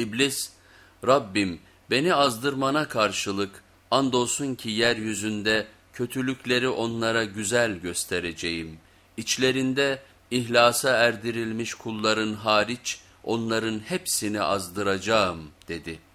İblis, Rabbim beni azdırmana karşılık andolsun ki yeryüzünde kötülükleri onlara güzel göstereceğim. İçlerinde ihlasa erdirilmiş kulların hariç onların hepsini azdıracağım dedi.''